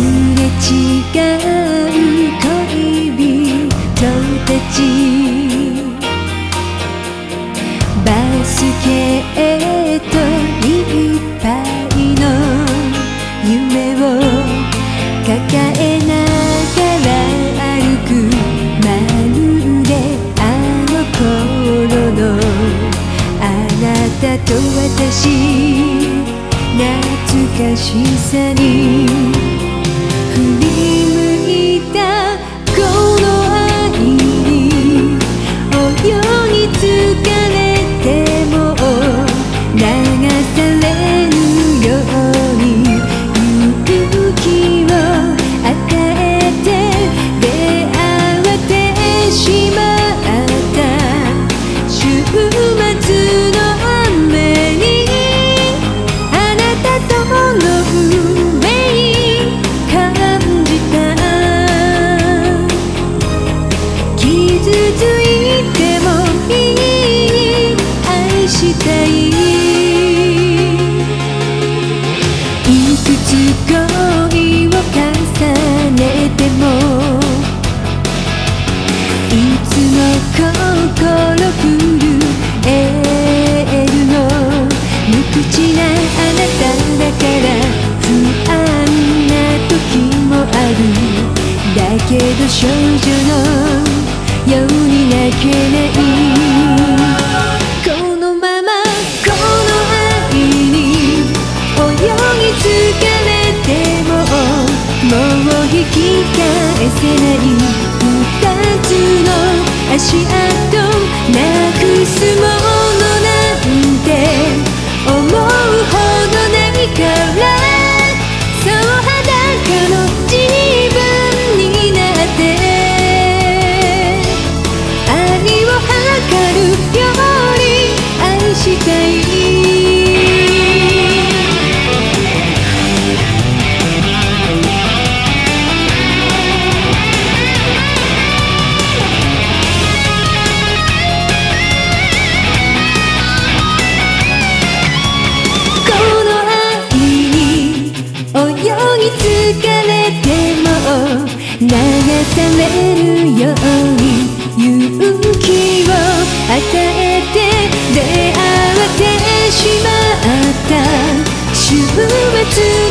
すれ違う恋人たちバスケットいっぱいの夢を抱えながら歩くまるであの頃のあなたと私懐かしさに愛したい。いくつかもう引き返せない二つの足跡なくすも流されるように勇気を与えて出会ってしまった週末